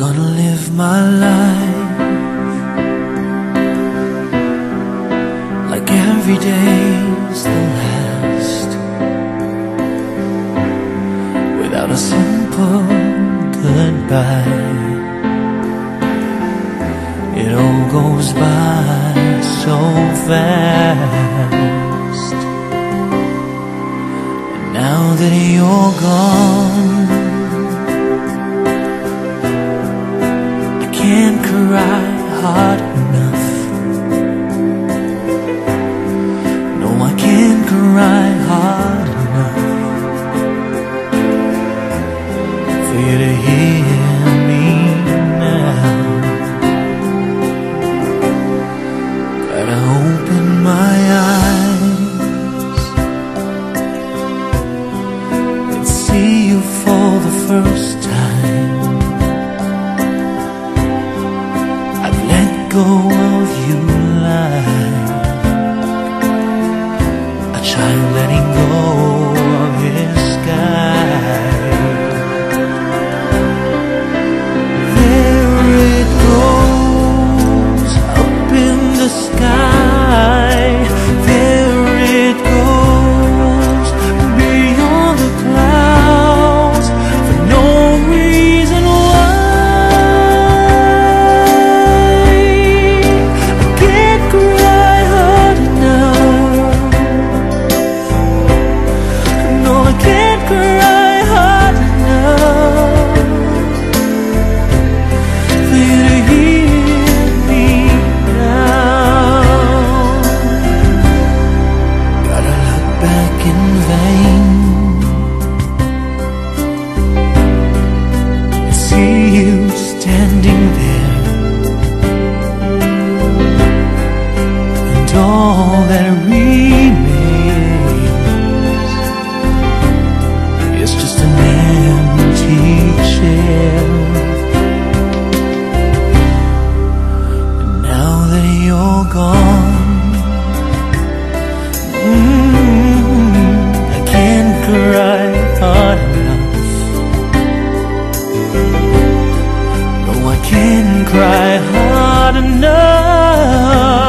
Gonna live my life like every day's the last without a simple goodbye. It all goes by so fast. And now that you're gone, hard enough. No, I can't cry hard enough for you to hear me now. Gotta open my eyes and see you for the first time. Of you all that remains is just an empty chair. And now that you're gone, mm, I can't cry hard enough. No, I can't cry hard enough.